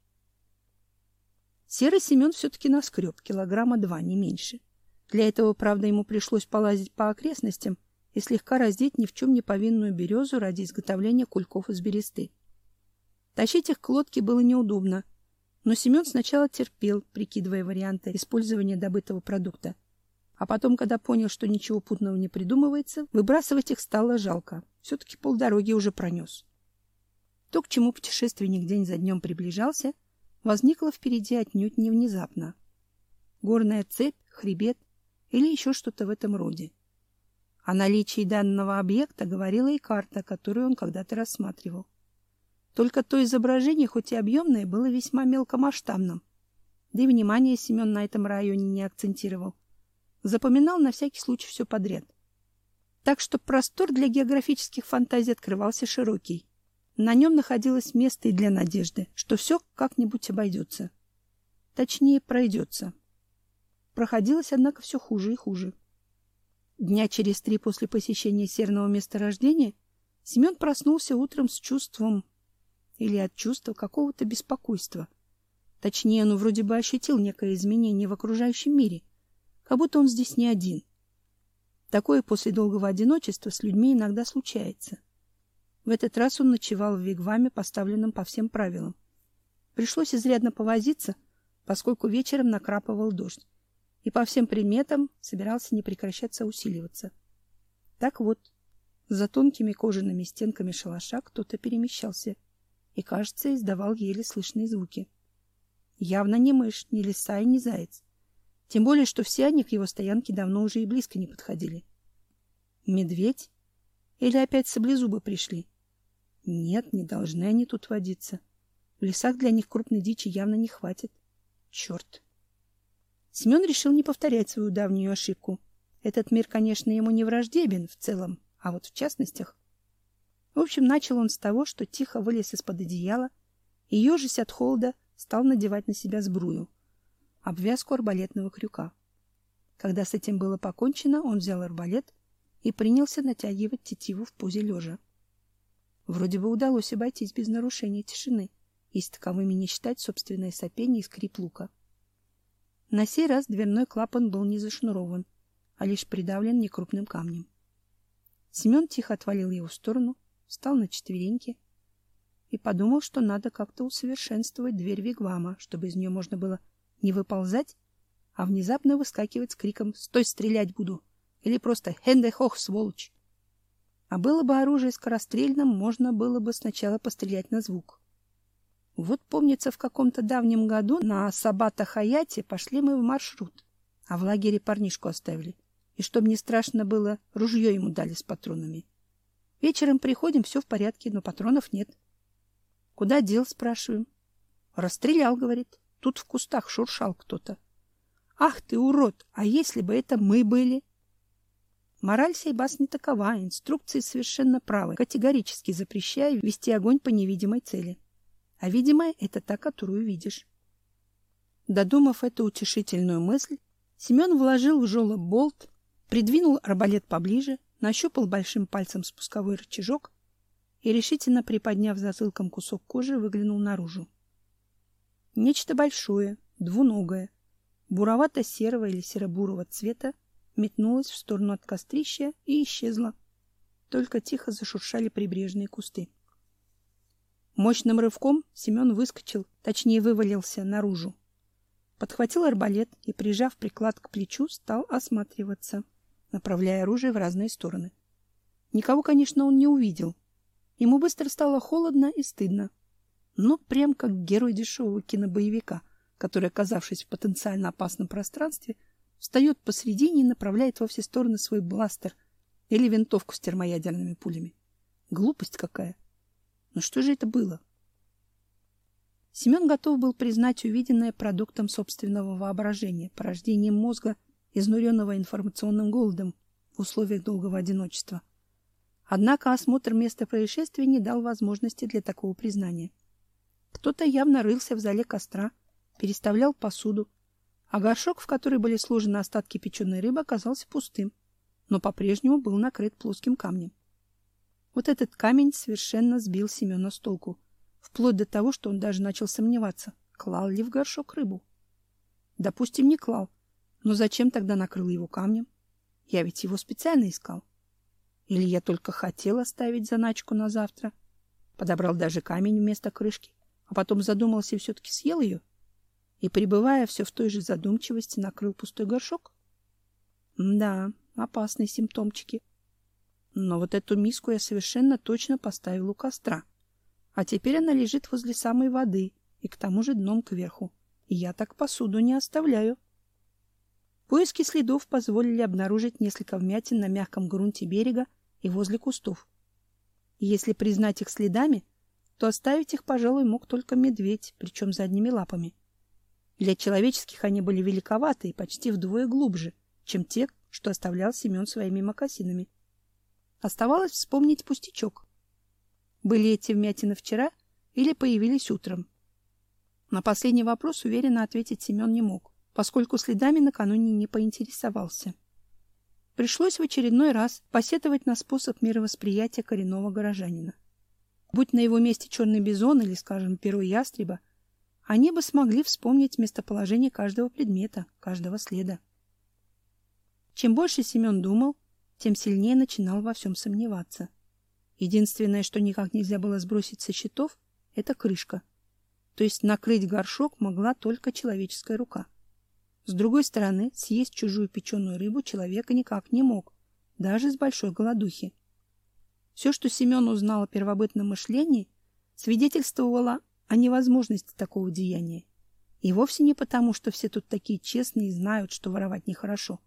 Серый Семен все-таки наскреб, килограмма два, не меньше. Для этого, правда, ему пришлось полазить по окрестностям и слегка раздеть ни в чем не повинную березу ради изготовления кульков из бересты. Тащить их к лодке было неудобно, но Семен сначала терпел, прикидывая варианты использования добытого продукта. А потом, когда понял, что ничего путного не придумывается, выбрасывать их стало жалко. Все-таки полдороги уже пронес. То, к чему путешественник день за днем приближался, возникло впереди отнюдь не внезапно. Горная цепь, хребет или еще что-то в этом роде. О наличии данного объекта говорила и карта, которую он когда-то рассматривал. Только то изображение, хоть и объемное, было весьма мелкомасштабным. Да и внимание Семен на этом районе не акцентировал. Запоминал на всякий случай все подряд. Так что простор для географических фантазий открывался широкий. На нем находилось место и для надежды, что все как-нибудь обойдется. Точнее, пройдется. Проходилось, однако, все хуже и хуже. Дня через три после посещения серного месторождения Семен проснулся утром с чувством или от чувства какого-то беспокойства. Точнее, он вроде бы ощутил некое изменение в окружающем мире, как будто он здесь не один. Такое после долгого одиночества с людьми иногда случается. В этот раз он ночевал в вигваме, поставленном по всем правилам. Пришлось изрядно повозиться, поскольку вечером накрапывал дождь, и по всем приметам собирался не прекращаться усиливаться. Так вот, за тонкими кожаными стенками шалаша кто-то перемещался и, кажется, издавал еле слышные звуки. Явно не мышь, не лиса и не заяц. Тем более, что все они к его стоянке давно уже и близко не подходили. Медведь? Или опять саблезубы пришли? Нет, не должны они тут водиться. В лесах для них крупной дичи явно не хватит. Черт! Семен решил не повторять свою давнюю ошибку. Этот мир, конечно, ему не враждебен в целом, а вот в частностях в общем, начал он с того, что тихо вылез из-под одеяла и, ежась от холода, стал надевать на себя сбрую, обвязку арбалетного крюка. Когда с этим было покончено, он взял арбалет и принялся натягивать тетиву в позе лежа. Вроде бы удалось обойтись без нарушения тишины, если таковыми не считать собственное сопение и скрип лука. На сей раз дверной клапан был не зашнурован, а лишь придавлен некрупным камнем. Семен тихо отвалил его в сторону встал на четвереньки и подумал, что надо как-то усовершенствовать дверь вигвама, чтобы из нее можно было не выползать, а внезапно выскакивать с криком «Стой, стрелять буду!» или просто «Хенде хох, сволочь!». А было бы оружие скорострельным, можно было бы сначала пострелять на звук. Вот помнится, в каком-то давнем году на Сабата-Хаяте пошли мы в маршрут, а в лагере парнишку оставили. И чтобы не страшно было, ружье ему дали с патронами. Вечером приходим, все в порядке, но патронов нет. Куда дел, спрашиваем. Расстрелял, говорит. Тут в кустах шуршал кто-то. Ах ты, урод! А если бы это мы были? Мораль сей бас не такова, инструкции совершенно правы, категорически запрещая вести огонь по невидимой цели. А видимая — это та, которую видишь. Додумав эту утешительную мысль, Семен вложил в жолоб болт, придвинул арбалет поближе, нащупал большим пальцем спусковой рычажок и, решительно приподняв затылком кусок кожи, выглянул наружу. Нечто большое, двуногое, буровато-серого или серо-бурого цвета, метнулось в сторону от кострища и исчезло. Только тихо зашуршали прибрежные кусты. Мощным рывком Семен выскочил, точнее вывалился наружу. Подхватил арбалет и, прижав приклад к плечу, стал осматриваться, направляя оружие в разные стороны. Никого, конечно, он не увидел. Ему быстро стало холодно и стыдно. Но прям как герой дешевого кинобоевика, который, оказавшись в потенциально опасном пространстве, встает посредине и направляет во все стороны свой бластер или винтовку с термоядерными пулями. Глупость какая! Но что же это было? Семен готов был признать увиденное продуктом собственного воображения, порождением мозга, изнуренного информационным голодом в условиях долгого одиночества. Однако осмотр места происшествия не дал возможности для такого признания. Кто-то явно рылся в зале костра, переставлял посуду, а горшок, в который были сложены остатки печеной рыбы, оказался пустым, но по-прежнему был накрыт плоским камнем. Вот этот камень совершенно сбил Семена с толку, вплоть до того, что он даже начал сомневаться, клал ли в горшок рыбу. Допустим, не клал, но зачем тогда накрыл его камнем? Я ведь его специально искал. Или я только хотел оставить заначку на завтра? Подобрал даже камень вместо крышки, а потом задумался и все-таки съел ее? — и, пребывая все в той же задумчивости, накрыл пустой горшок? Да, опасные симптомчики. Но вот эту миску я совершенно точно поставил у костра. А теперь она лежит возле самой воды и к тому же дном кверху. Я так посуду не оставляю. Поиски следов позволили обнаружить несколько вмятин на мягком грунте берега и возле кустов. Если признать их следами, то оставить их, пожалуй, мог только медведь, причем задними лапами. Для человеческих они были великоваты и почти вдвое глубже, чем те, что оставлял Семен своими мокасинами. Оставалось вспомнить пустячок. Были эти вмятины вчера или появились утром? На последний вопрос уверенно ответить Семен не мог, поскольку следами накануне не поинтересовался. Пришлось в очередной раз посетовать на способ мировосприятия коренного горожанина. Будь на его месте черный бизон или, скажем, перо ястреба, они бы смогли вспомнить местоположение каждого предмета, каждого следа. Чем больше Семен думал, тем сильнее начинал во всем сомневаться. Единственное, что никак нельзя было сбросить со счетов, это крышка. То есть накрыть горшок могла только человеческая рука. С другой стороны, съесть чужую печеную рыбу человека никак не мог, даже с большой голодухи. Все, что Семен узнал о первобытном мышлении, свидетельствовало о невозможности такого деяния. И вовсе не потому, что все тут такие честные и знают, что воровать нехорошо.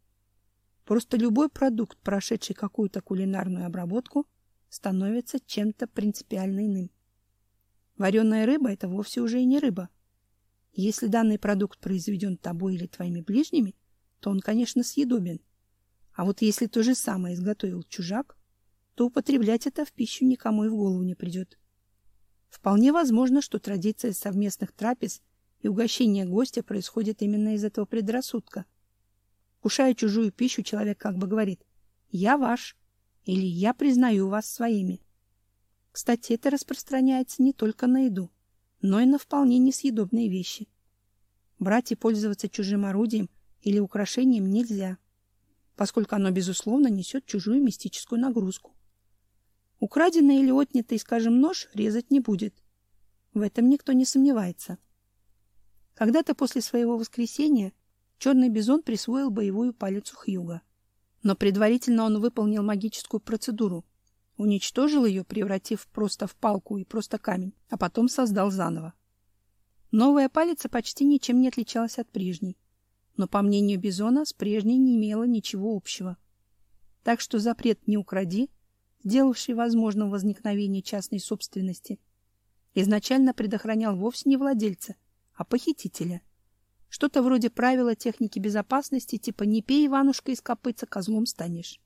Просто любой продукт, прошедший какую-то кулинарную обработку, становится чем-то принципиально иным. Вареная рыба — это вовсе уже и не рыба. Если данный продукт произведен тобой или твоими ближними, то он, конечно, съедобен. А вот если то же самое изготовил чужак, то употреблять это в пищу никому и в голову не придет. Вполне возможно, что традиция совместных трапез и угощения гостя происходит именно из этого предрассудка. Кушая чужую пищу, человек как бы говорит «я ваш» или «я признаю вас своими». Кстати, это распространяется не только на еду, но и на вполне несъедобные вещи. Брать и пользоваться чужим орудием или украшением нельзя, поскольку оно, безусловно, несет чужую мистическую нагрузку. Украденный или отнятый, скажем, нож резать не будет. В этом никто не сомневается. Когда-то после своего воскресения черный бизон присвоил боевую палицу Хьюга. Но предварительно он выполнил магическую процедуру. Уничтожил ее, превратив просто в палку и просто камень, а потом создал заново. Новая палица почти ничем не отличалась от прежней, но, по мнению Бизона, с прежней не имела ничего общего. Так что запрет «не укради» сделавший возможным возникновение частной собственности, изначально предохранял вовсе не владельца, а похитителя. Что-то вроде правила техники безопасности, типа «не пей, Иванушка, из копытца, козлом станешь».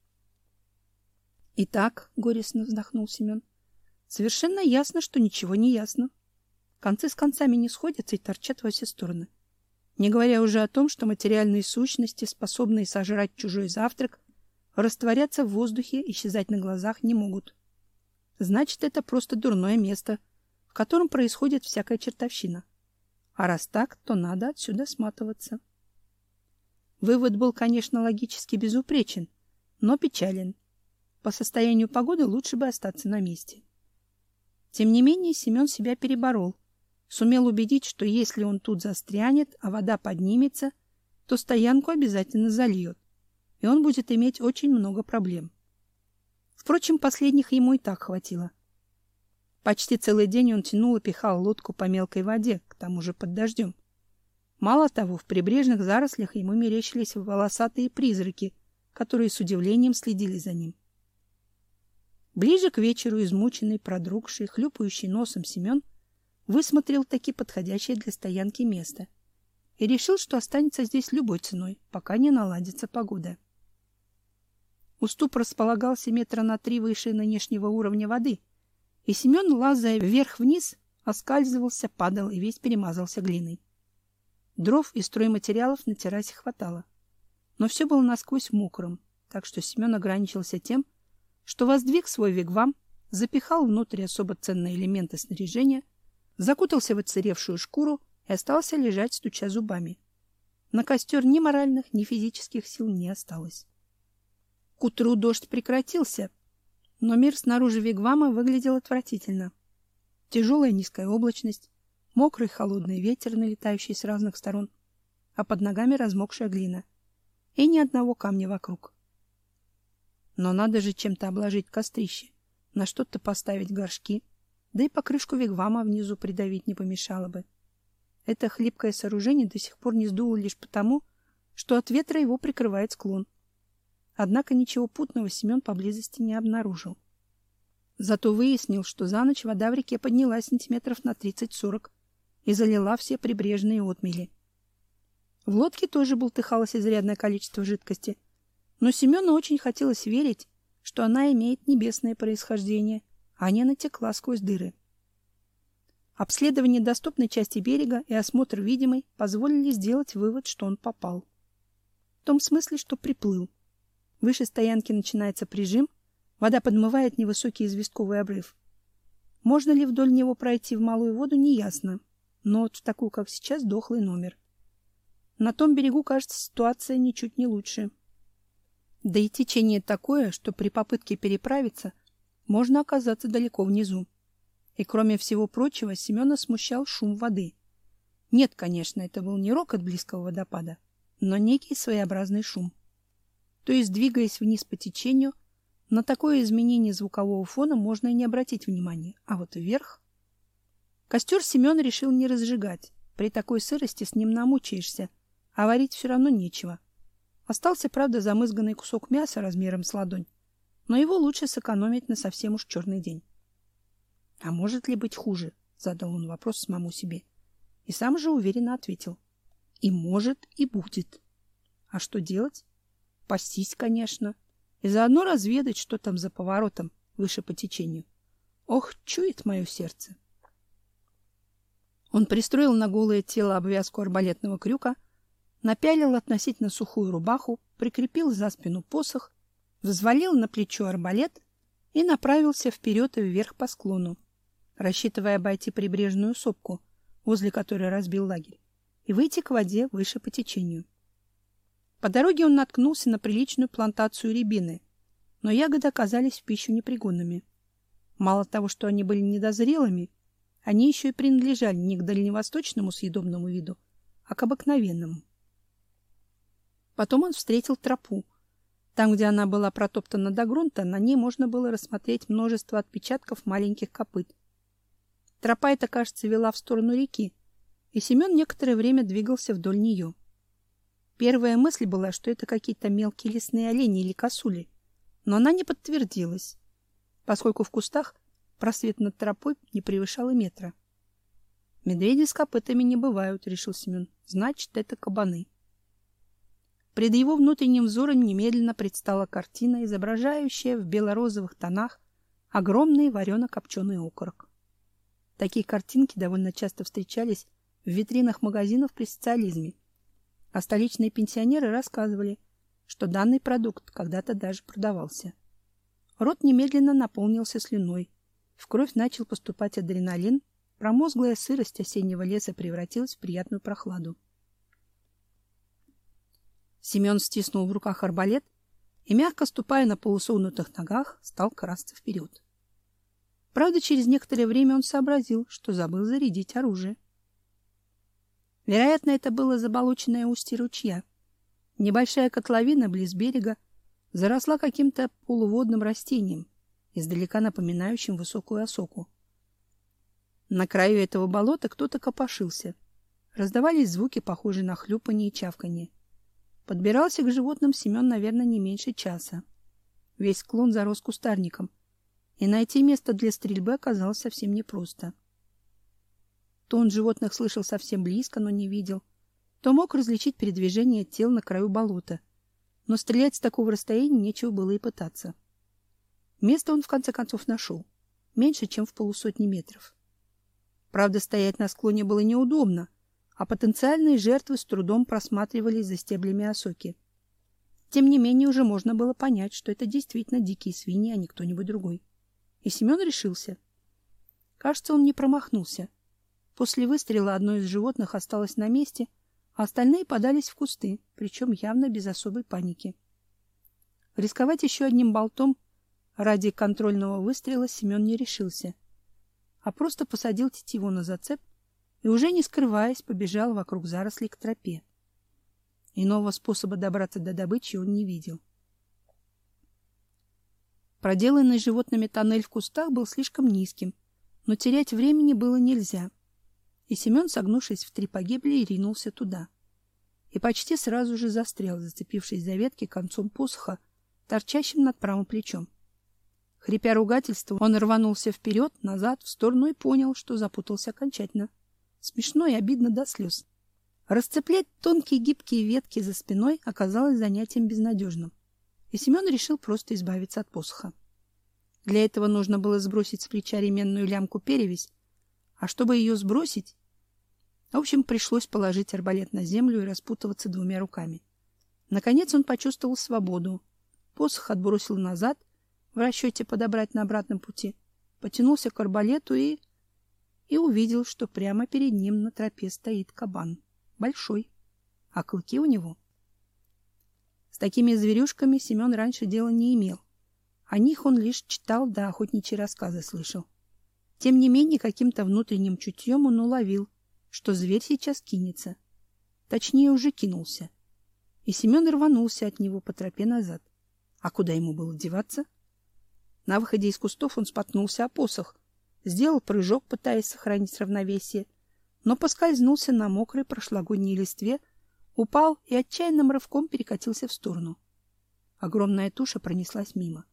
«Итак», — горестно вздохнул Семен, — «совершенно ясно, что ничего не ясно. Концы с концами не сходятся и торчат во все стороны. Не говоря уже о том, что материальные сущности, способные сожрать чужой завтрак, растворяться в воздухе, исчезать на глазах не могут. Значит, это просто дурное место, в котором происходит всякая чертовщина. А раз так, то надо отсюда сматываться. Вывод был, конечно, логически безупречен, но печален. По состоянию погоды лучше бы остаться на месте. Тем не менее, Семен себя переборол. Сумел убедить, что если он тут застрянет, а вода поднимется, то стоянку обязательно зальет, и он будет иметь очень много проблем. Впрочем, последних ему и так хватило. Почти целый день он тянул и пихал лодку по мелкой воде, к тому же под дождем. Мало того, в прибрежных зарослях ему мерещились волосатые призраки, которые с удивлением следили за ним. Ближе к вечеру измученный, продрогший, хлюпающий носом Семен высмотрел таки подходящее для стоянки место и решил, что останется здесь любой ценой, пока не наладится погода. Уступ располагался метра на три выше нынешнего уровня воды — и Семен, лазая вверх-вниз, оскальзывался, падал и весь перемазался глиной. Дров и стройматериалов на террасе хватало. Но все было насквозь мокрым, так что Семен ограничился тем, что воздвиг свой вигвам, запихал внутрь особо ценные элементы снаряжения, закутался в отсыревшую шкуру и остался лежать, стуча зубами. На костер ни моральных, ни физических сил не осталось. К утру дождь прекратился, но мир снаружи Вигвама выглядел отвратительно. Тяжелая низкая облачность, мокрый холодный ветер, налетающий с разных сторон, а под ногами размокшая глина. И ни одного камня вокруг. Но надо же чем-то обложить кострище, на что-то поставить горшки, да и покрышку Вигвама внизу придавить не помешало бы. Это хлипкое сооружение до сих пор не сдуло лишь потому, что от ветра его прикрывает склон. Однако ничего путного Семен поблизости не обнаружил. Зато выяснил, что за ночь вода в реке поднялась сантиметров на 30-40 и залила все прибрежные отмели. В лодке тоже бултыхалось изрядное количество жидкости, но Семену очень хотелось верить, что она имеет небесное происхождение, а не натекла сквозь дыры. Обследование доступной части берега и осмотр видимой позволили сделать вывод, что он попал. В том смысле, что приплыл. Выше стоянки начинается прижим, вода подмывает невысокий известковый обрыв. Можно ли вдоль него пройти в малую воду, неясно, но вот в такую, как сейчас, дохлый номер. На том берегу, кажется, ситуация ничуть не лучше. Да и течение такое, что при попытке переправиться можно оказаться далеко внизу. И кроме всего прочего, Семена смущал шум воды. Нет, конечно, это был не рок от близкого водопада, но некий своеобразный шум то есть, двигаясь вниз по течению, на такое изменение звукового фона можно и не обратить внимания, а вот вверх... Костер Семен решил не разжигать. При такой сырости с ним намучаешься, а варить все равно нечего. Остался, правда, замызганный кусок мяса размером с ладонь, но его лучше сэкономить на совсем уж черный день. — А может ли быть хуже? — задал он вопрос самому себе. И сам же уверенно ответил. — И может, и будет. А что делать? Пастись, конечно, и заодно разведать, что там за поворотом выше по течению. Ох, чует мое сердце. Он пристроил на голое тело обвязку арбалетного крюка, напялил относительно сухую рубаху, прикрепил за спину посох, взвалил на плечо арбалет и направился вперед и вверх по склону, рассчитывая обойти прибрежную сопку, возле которой разбил лагерь, и выйти к воде выше по течению. По дороге он наткнулся на приличную плантацию рябины, но ягоды оказались в пищу непригодными. Мало того, что они были недозрелыми, они еще и принадлежали не к дальневосточному съедобному виду, а к обыкновенному. Потом он встретил тропу. Там, где она была протоптана до грунта, на ней можно было рассмотреть множество отпечатков маленьких копыт. Тропа эта, кажется, вела в сторону реки, и Семен некоторое время двигался вдоль нее. Первая мысль была, что это какие-то мелкие лесные олени или косули, но она не подтвердилась. поскольку в кустах просвет над тропой не превышал и метра. Медведи с копытами не бывают, решил Семен. Значит, это кабаны. Пред его внутренним взором немедленно предстала картина, изображающая в белорозовых тонах огромный варено-копченый окорок. Такие картинки довольно часто встречались в витринах магазинов при социализме, а столичные пенсионеры рассказывали, что данный продукт когда-то даже продавался. Рот немедленно наполнился слюной, в кровь начал поступать адреналин, промозглая сырость осеннего леса превратилась в приятную прохладу. Семен стиснул в руках арбалет и, мягко ступая на полусогнутых ногах, стал красться вперед. Правда, через некоторое время он сообразил, что забыл зарядить оружие. Вероятно, это было заболоченное устье ручья. Небольшая котловина близ берега заросла каким-то полуводным растением, издалека напоминающим высокую осоку. На краю этого болота кто-то копошился. Раздавались звуки, похожие на хлюпанье и чавканье. Подбирался к животным Семен, наверное, не меньше часа. Весь склон зарос кустарником, и найти место для стрельбы оказалось совсем непросто. То он животных слышал совсем близко, но не видел, то мог различить передвижение тел на краю болота, но стрелять с такого расстояния нечего было и пытаться. Место он в конце концов нашел, меньше, чем в полусотни метров. Правда, стоять на склоне было неудобно, а потенциальные жертвы с трудом просматривались за стеблями осоки. Тем не менее, уже можно было понять, что это действительно дикие свиньи, а не кто-нибудь другой. И Семен решился. Кажется, он не промахнулся. После выстрела одно из животных осталось на месте, а остальные подались в кусты, причем явно без особой паники. Рисковать еще одним болтом ради контрольного выстрела Семен не решился, а просто посадил тетиву на зацеп и, уже не скрываясь, побежал вокруг зарослей к тропе. Иного способа добраться до добычи он не видел. Проделанный животными тоннель в кустах был слишком низким, но терять времени было нельзя. И Семен, согнувшись в три погибли, ринулся туда. И почти сразу же застрял, зацепившись за ветки концом посоха, торчащим над правым плечом. Хрипя ругательство, он рванулся вперед, назад, в сторону и понял, что запутался окончательно. Смешно и обидно до слез. Расцеплять тонкие гибкие ветки за спиной оказалось занятием безнадежным, и Семен решил просто избавиться от посоха. Для этого нужно было сбросить с плеча ременную лямку-перевязь, а чтобы ее сбросить... В общем, пришлось положить арбалет на землю и распутываться двумя руками. Наконец он почувствовал свободу. Посох отбросил назад, в расчете подобрать на обратном пути, потянулся к арбалету и и увидел, что прямо перед ним на тропе стоит кабан. Большой. А клыки у него. С такими зверюшками Семен раньше дела не имел. О них он лишь читал да охотничьи рассказы слышал. Тем не менее, каким-то внутренним чутьем он уловил, что зверь сейчас кинется. Точнее, уже кинулся. И Семен рванулся от него по тропе назад. А куда ему было деваться? На выходе из кустов он споткнулся о посох, сделал прыжок, пытаясь сохранить равновесие, но поскользнулся на мокрой прошлогодней листве, упал и отчаянным рывком перекатился в сторону. Огромная туша пронеслась мимо.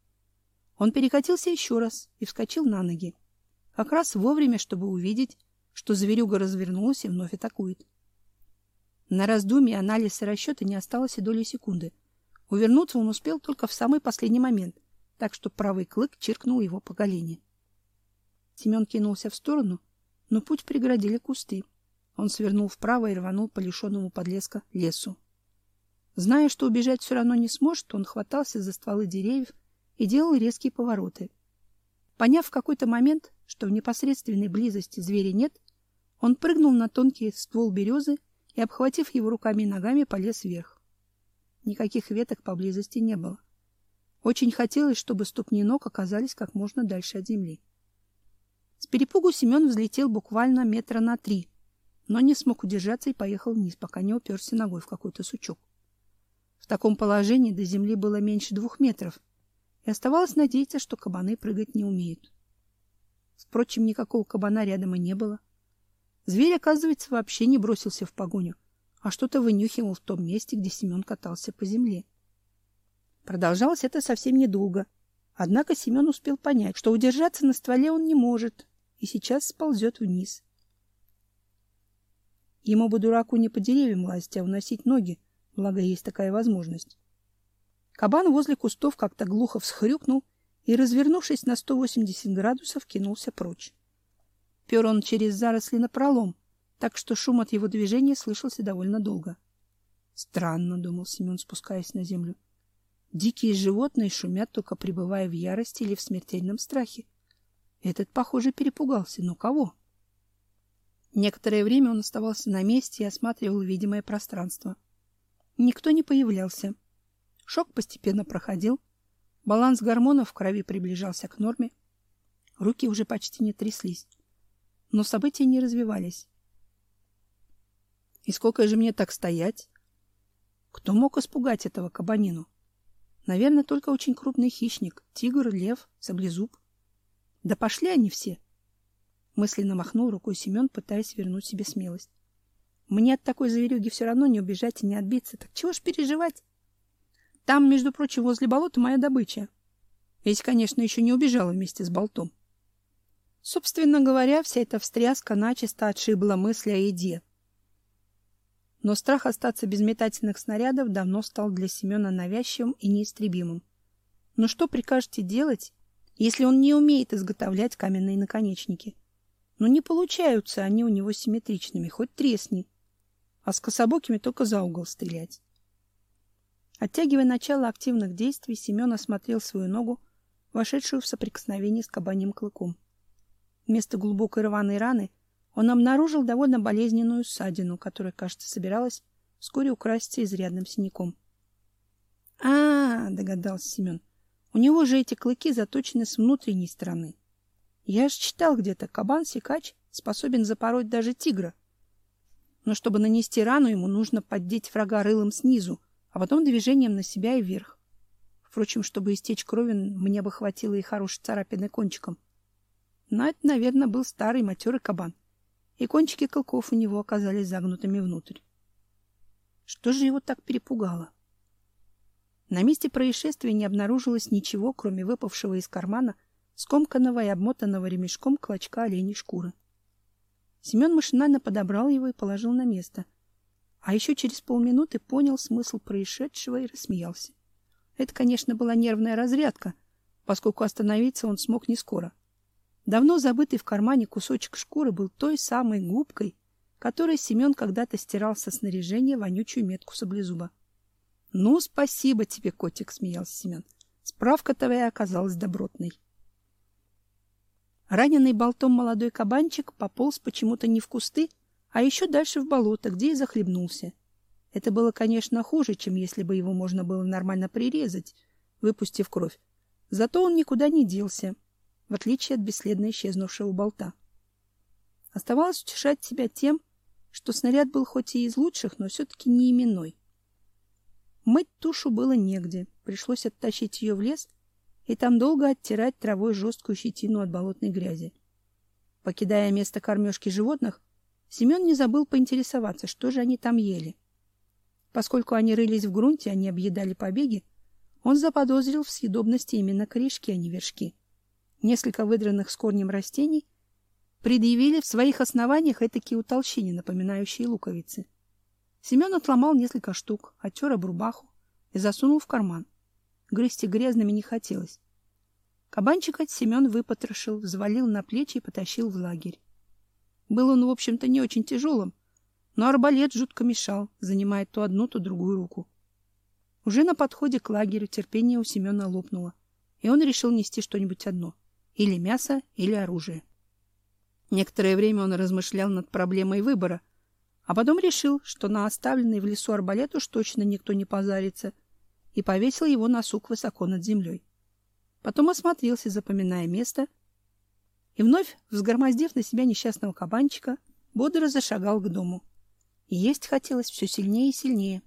Он перекатился еще раз и вскочил на ноги, как раз вовремя, чтобы увидеть, что зверюга развернулась и вновь атакует. На раздумье, анализ и расчеты не осталось и доли секунды. Увернуться он успел только в самый последний момент, так что правый клык чиркнул его по голене. Семен кинулся в сторону, но путь преградили кусты. Он свернул вправо и рванул по лишенному подлеска лесу. Зная, что убежать все равно не сможет, он хватался за стволы деревьев и делал резкие повороты. Поняв в какой-то момент, что в непосредственной близости зверя нет, он прыгнул на тонкий ствол березы и, обхватив его руками и ногами, полез вверх. Никаких веток поблизости не было. Очень хотелось, чтобы ступни ног оказались как можно дальше от земли. С перепугу Семен взлетел буквально метра на три, но не смог удержаться и поехал вниз, пока не уперся ногой в какой-то сучок. В таком положении до земли было меньше двух метров, и оставалось надеяться, что кабаны прыгать не умеют. Впрочем, никакого кабана рядом и не было. Зверь, оказывается, вообще не бросился в погоню, а что-то вынюхивал в том месте, где Семен катался по земле. Продолжалось это совсем недолго — Однако Семен успел понять, что удержаться на стволе он не может, и сейчас сползет вниз. Ему бы, дураку, не по деревьям лазить, а уносить ноги, благо есть такая возможность. Кабан возле кустов как-то глухо всхрюкнул и, развернувшись на 180 градусов, кинулся прочь. Пер он через заросли напролом, так что шум от его движения слышался довольно долго. Странно, — думал Семен, спускаясь на землю. Дикие животные шумят, только пребывая в ярости или в смертельном страхе. Этот, похоже, перепугался. Но кого? Некоторое время он оставался на месте и осматривал видимое пространство. Никто не появлялся. Шок постепенно проходил. Баланс гормонов в крови приближался к норме. Руки уже почти не тряслись. Но события не развивались. И сколько же мне так стоять? Кто мог испугать этого кабанину? Наверное, только очень крупный хищник. Тигр, лев, саблезуб. Да пошли они все. Мысленно махнул рукой Семен, пытаясь вернуть себе смелость. Мне от такой зверюги все равно не убежать и не отбиться. Так чего ж переживать? Там, между прочим, возле болота моя добыча. Ведь, конечно, еще не убежала вместе с болтом. Собственно говоря, вся эта встряска начисто отшибла мысли о еде. Но страх остаться без метательных снарядов давно стал для Семена навязчивым и неистребимым. Но что прикажете делать, если он не умеет изготовлять каменные наконечники? Но не получаются они у него симметричными, хоть тресни. А с кособокими только за угол стрелять. Оттягивая начало активных действий, Семен осмотрел свою ногу, вошедшую в соприкосновение с кабаньим клыком. Вместо глубокой рваной раны он обнаружил довольно болезненную ссадину, которая, кажется, собиралась вскоре украситься изрядным синяком. А, догадался Семен. У него же эти клыки заточены с внутренней стороны. Я же читал где-то, кабан-сикач способен запороть даже тигра. Но чтобы нанести рану, ему нужно поддеть врага рылом снизу, а потом движением на себя и вверх. Впрочем, чтобы истечь крови, мне бы хватило и хорошей царапины кончиком. Но это, наверное, был старый матерый кабан и кончики колков у него оказались загнутыми внутрь. Что же его так перепугало? На месте происшествия не обнаружилось ничего, кроме выпавшего из кармана скомканного и обмотанного ремешком клочка оленей шкуры. Семен машинально подобрал его и положил на место, а еще через полминуты понял смысл происшедшего и рассмеялся. Это, конечно, была нервная разрядка, поскольку остановиться он смог не скоро. Давно забытый в кармане кусочек шкуры был той самой губкой, которой Семен когда-то стирал со снаряжения вонючую метку саблезуба. — Ну, спасибо тебе, котик, — смеялся Семен. Справка твоя оказалась добротной. Раненый болтом молодой кабанчик пополз почему-то не в кусты, а еще дальше в болото, где и захлебнулся. Это было, конечно, хуже, чем если бы его можно было нормально прирезать, выпустив кровь. Зато он никуда не делся, в отличие от бесследно исчезнувшего болта. Оставалось утешать себя тем, что снаряд был хоть и из лучших, но все-таки не именной. Мыть тушу было негде, пришлось оттащить ее в лес и там долго оттирать травой жесткую щетину от болотной грязи. Покидая место кормежки животных, Семен не забыл поинтересоваться, что же они там ели. Поскольку они рылись в грунте, они объедали побеги, он заподозрил в съедобности именно корешки, а не вершки несколько выдранных с корнем растений, предъявили в своих основаниях этакие утолщения, напоминающие луковицы. Семен отломал несколько штук, оттер об рубаху и засунул в карман. Грызть грязными не хотелось. Кабанчика Семен выпотрошил, взвалил на плечи и потащил в лагерь. Был он, в общем-то, не очень тяжелым, но арбалет жутко мешал, занимая то одну, то другую руку. Уже на подходе к лагерю терпение у Семена лопнуло, и он решил нести что-нибудь одно — или мясо, или оружие. Некоторое время он размышлял над проблемой выбора, а потом решил, что на оставленный в лесу арбалет уж точно никто не позарится, и повесил его на сук высоко над землей. Потом осмотрелся, запоминая место, и вновь, взгромоздев на себя несчастного кабанчика, бодро зашагал к дому. Есть хотелось все сильнее и сильнее.